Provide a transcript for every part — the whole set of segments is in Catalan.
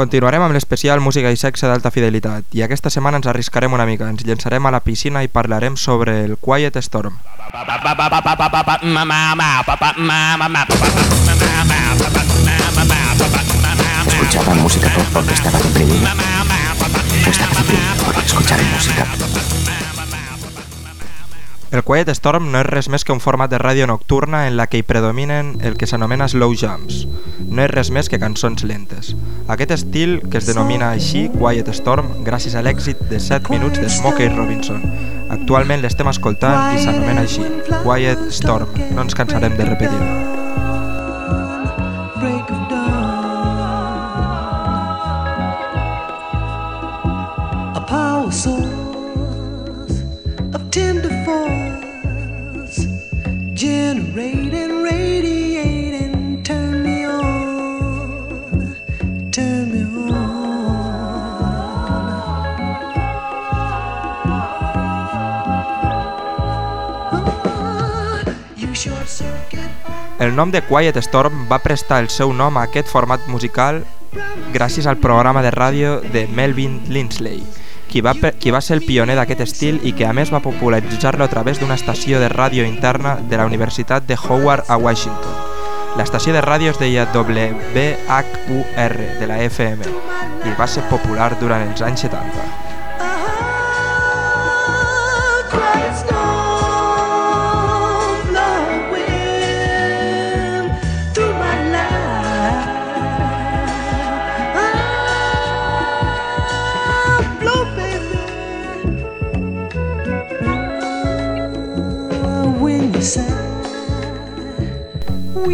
Continuarem amb l'especial Música i sexe d'alta fidelitat i aquesta setmana ens arriscarem una mica, ens llançarem a la piscina i parlarem sobre el Quiet Storm. Escuchaba música porque estaba deprimido. O estaba deprimido por escuchar música. El Quiet Storm no és res més que un format de ràdio nocturna en la que hi predominen el que s'anomena slow jams. No és res més que cançons lentes. Aquest estil, que es denomina així, Quiet Storm, gràcies a l'èxit de 7 minuts de Smokey Robinson. Actualment l'estem escoltant i s'anomena així, Quiet Storm. No ens cansarem de repetir-ho. El nom de Quiet Storm va prestar el seu nom a aquest format musical gràcies al programa de ràdio de Melvin Lindsley, qui va, qui va ser el pioner d'aquest estil i que a més va popularitzar-lo a través d'una estació de ràdio interna de la Universitat de Howard a Washington. L'estació de ràdio es deia WHUR de la FM i va ser popular durant els anys 70.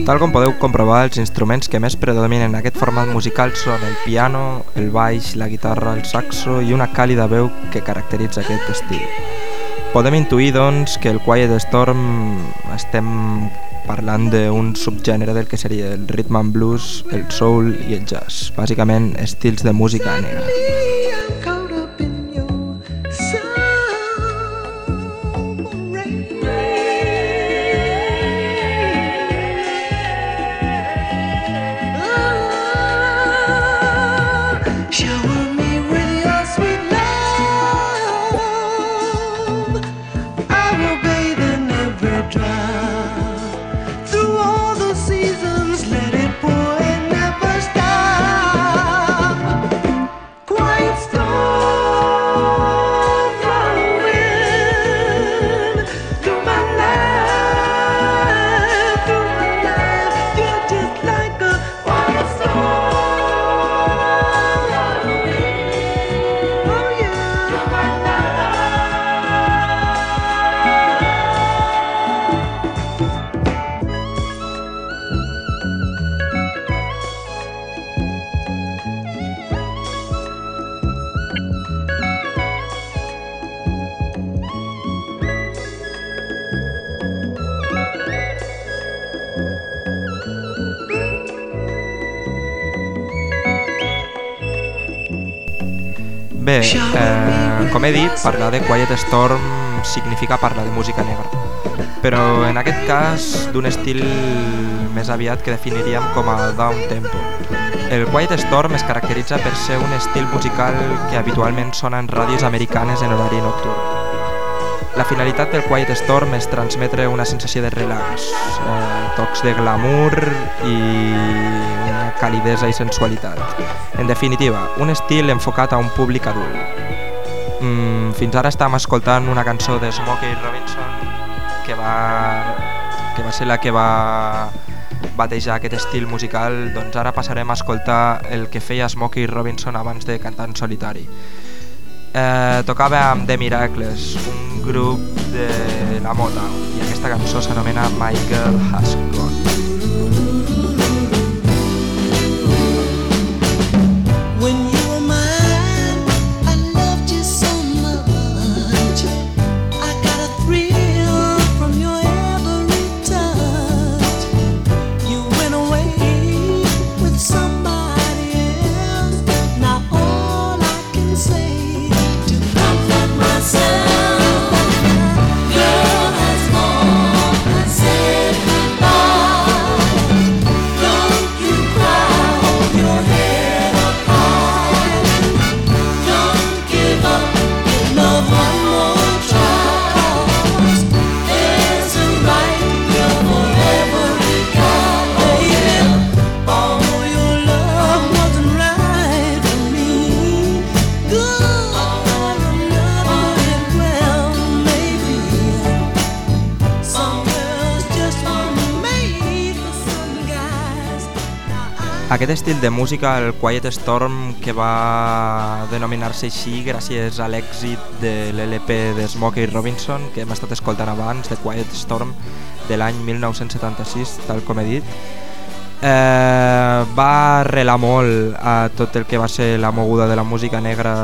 Tal com podeu comprovar, els instruments que més predominen en aquest format musical són el piano, el baix, la guitarra, el saxo i una càlida veu que caracteritza aquest estil. Podem intuir, doncs, que el Quiet Storm estem parlant d'un subgènere del que seria el rhythm and blues, el soul i el jazz, bàsicament estils de música negra. Bé, eh, com he dit, parlar de Quiet Storm significa parlar de música negra, però en aquest cas d'un estil més aviat que definiríem com a down tempo. El Quiet Storm es caracteritza per ser un estil musical que habitualment sona en ràdios americanes en horari nocturn. La finalitat del Quiet Storm és transmetre una sensació de relax, eh, tocs de glamour i una calidesa i sensualitat. En definitiva, un estil enfocat a un públic adult. Mm, fins ara estàvem escoltant una cançó de Smokey Robinson que va, que va ser la que va batejar aquest estil musical, doncs ara passarem a escoltar el que feia Smokey Robinson abans de cantar en solitari. Eh, tocava amb The Miracles, un grup de la Motown, i aquesta cançó s'anomena My Girl Aquest estil de música, el Quiet Storm, que va denominar-se així gràcies a l'èxit de l'LP de Smokey Robinson, que hem estat escoltant abans, de Quiet Storm, de l'any 1976, tal com he dit, eh, va arrelar molt a tot el que va ser la moguda de la música negra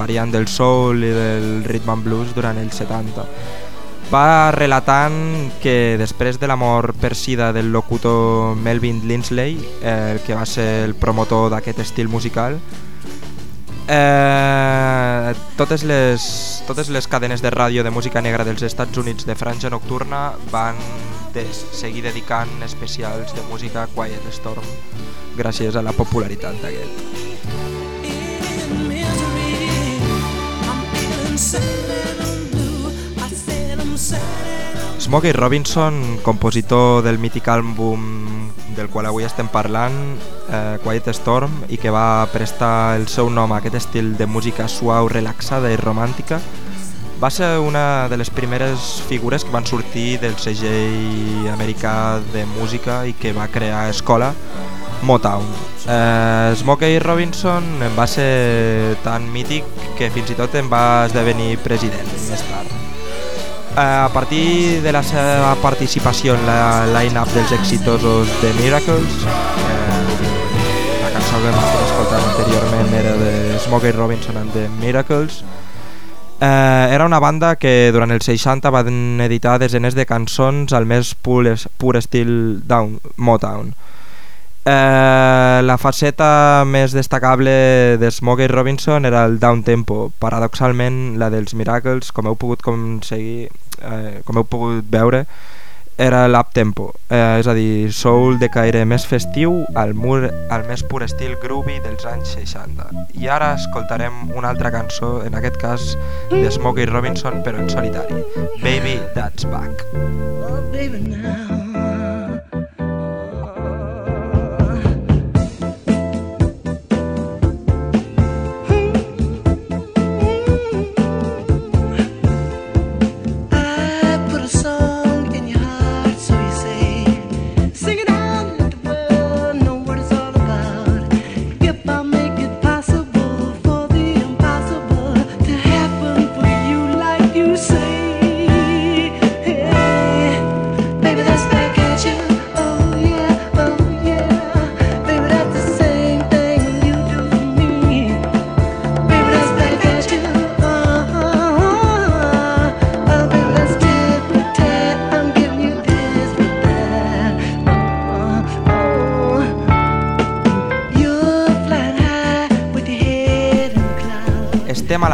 variant del soul i del rhythm and blues durant els 70 va relatant que després de la mort persida del locutor Melvin Lindsley, eh, el que va ser el promotor d'aquest estil musical, eh, totes, les, totes les cadenes de ràdio de música negra dels Estats Units de franja nocturna van des, seguir dedicant especials de música Quiet Storm gràcies a la popularitat d'aquest. Smokey Robinson, compositor del mític àlbum del qual avui estem parlant, eh, Quiet Storm, i que va prestar el seu nom a aquest estil de música suau, relaxada i romàntica, va ser una de les primeres figures que van sortir del segell americà de música i que va crear escola, Motown. Eh, Smokey Robinson va ser tan mític que fins i tot en va esdevenir president més tard. Eh, a partir de la seva participació en la line-up dels exitosos The Miracles, eh, la cançó que hem estat escoltant anteriorment era de Smokey Robinson and The Miracles, eh, era una banda que durant els 60 van editar desenes de cançons al més pur, pur estil down, Motown. Eh, la faceta més destacable de Smokey Robinson era el down tempo, paradoxalment la dels Miracles, com heu pogut aconseguir, eh, com heu pogut veure, era l'up tempo, eh, és a dir, soul de caire més festiu al, mur, al més pur estil groovy dels anys 60. I ara escoltarem una altra cançó, en aquest cas de Smokey Robinson però en solitari, Baby That's Back. Oh, baby, now.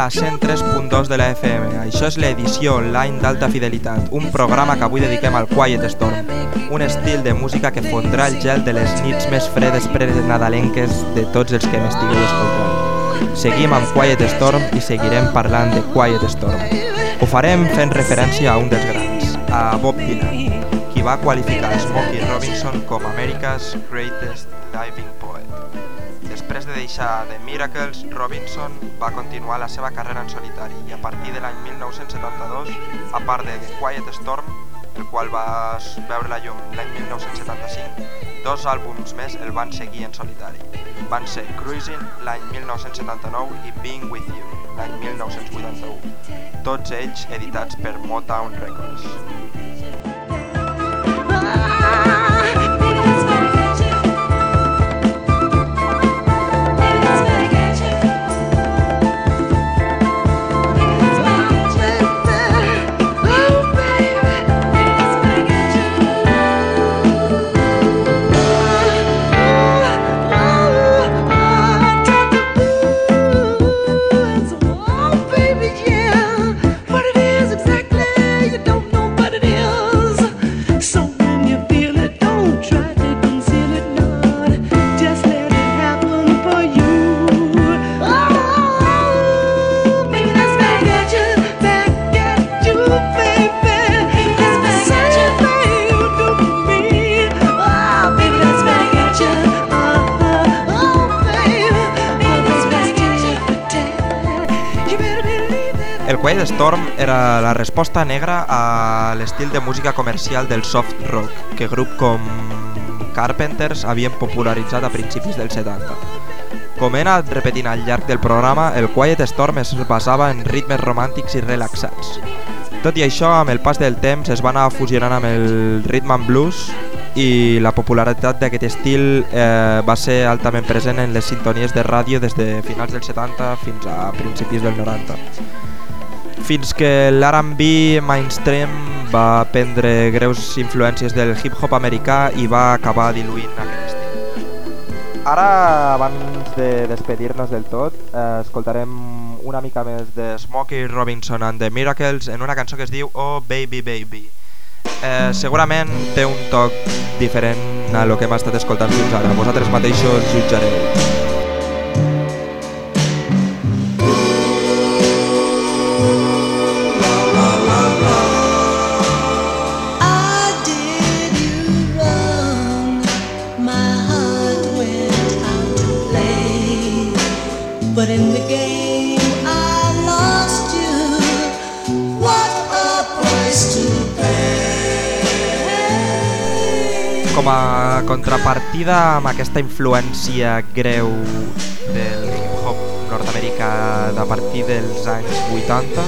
La 103.2 de la FM. Això és l'edició online d'alta fidelitat, un programa que avui dediquem al Quiet Storm, un estil de música que fondrà el gel de les nits més fredes pre-nadalenques de tots els que m'estigueu escoltant. Seguim amb Quiet Storm i seguirem parlant de Quiet Storm. Ho farem fent referència a un dels grans, a Bob Dylan, qui va qualificar Smokey Robinson com America's Greatest Living Poet. Després de deixar The Miracles, Robinson va continuar la seva carrera en solitari i a partir de l'any 1972, a part de The Quiet Storm, el qual va veure la llum l'any 1975, dos àlbums més el van seguir en solitari. Van ser Cruising l'any 1979 i Being With You l'any 1981, tots ells editats per Motown Records. Quiet Storm era la resposta negra a l'estil de música comercial del soft rock que grup com Carpenters havien popularitzat a principis dels 70. Com he anat repetint al llarg del programa, el Quiet Storm es basava en ritmes romàntics i relaxats. Tot i això, amb el pas del temps es va anar fusionant amb el rhythm and blues i la popularitat d'aquest estil eh, va ser altament present en les sintonies de ràdio des de finals dels 70 fins a principis del 90. Fins que l'R&B mainstream va prendre greus influències del hip-hop americà i va acabar diluint aquest estil. Ara, abans de despedir-nos del tot, eh, escoltarem una mica més de Smokey Robinson and the Miracles en una cançó que es diu Oh Baby Baby. Eh, segurament té un toc diferent a lo que hem estat escoltant fins ara. Vosaltres mateixos jutjareu. Contrapartida amb aquesta influència greu del hip-hop nord-americà de partir dels anys 80,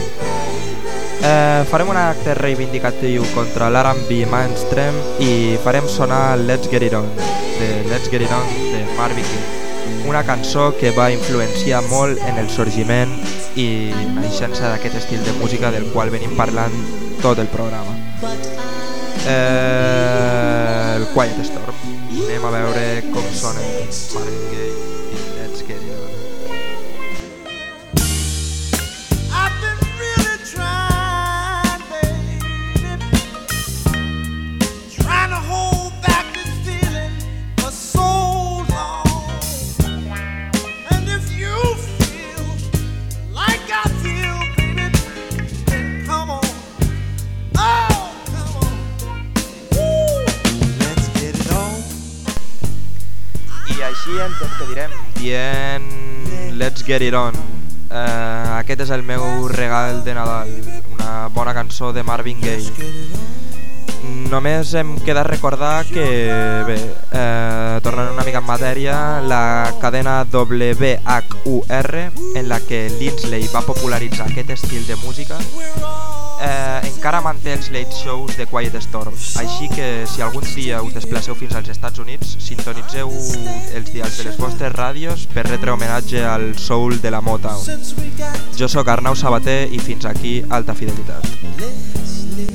eh, farem un acte reivindicatiu contra l'R&B mainstream i farem sonar Let's Get It On, de Let's Get It On de Marvin Gaye, una cançó que va influenciar molt en el sorgiment i naixença d'aquest estil de música del qual venim parlant tot el programa. Eh, el Quiet Storm. Anem a veure com sona Marvin Gaye Get It On. Eh, aquest és el meu regal de Nadal, una bona cançó de Marvin Gaye. Només em queda recordar que, bé, eh, tornant una mica en matèria, la cadena WHUR, en la que Linsley va popularitzar aquest estil de música, eh, encara manté els late shows de Quiet Storm, així que si algun dia us desplaceu fins als Estats Units, sintonitzeu els dials de les vostres ràdios per retre homenatge al soul de la Motown. Jo sóc Arnau Sabater i fins aquí Alta Fidelitat.